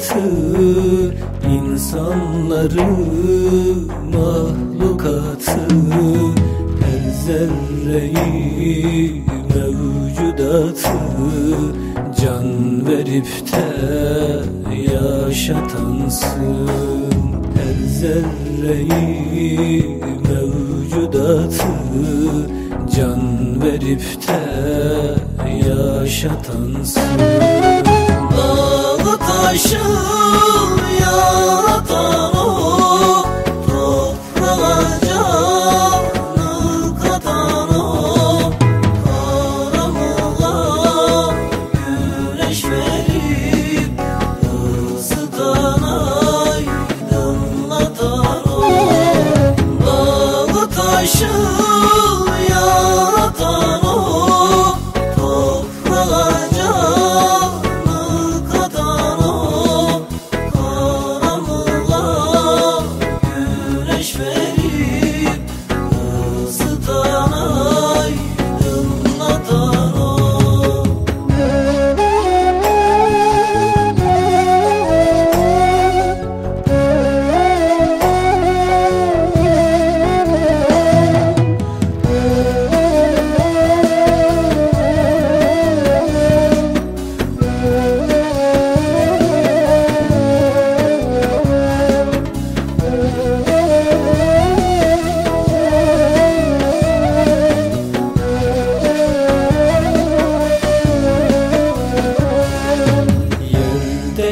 kainatı insanları mahlukatı her zerreyi mevcudatı can verip de yaşatansın. Her zerreyi mevcudatı can verip de yaşatansın. Dağı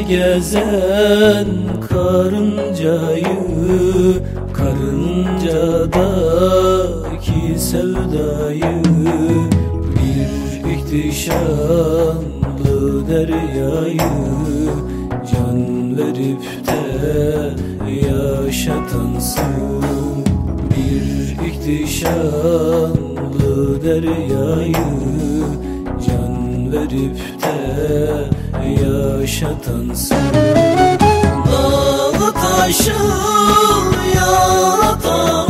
gezen karıncayı Karıncadaki sevdayı Bir ihtişamlı deryayı Can verip de yaşatansın Bir ihtişamlı deryayı Can verip de yaşatansın Dağı taşı yaratan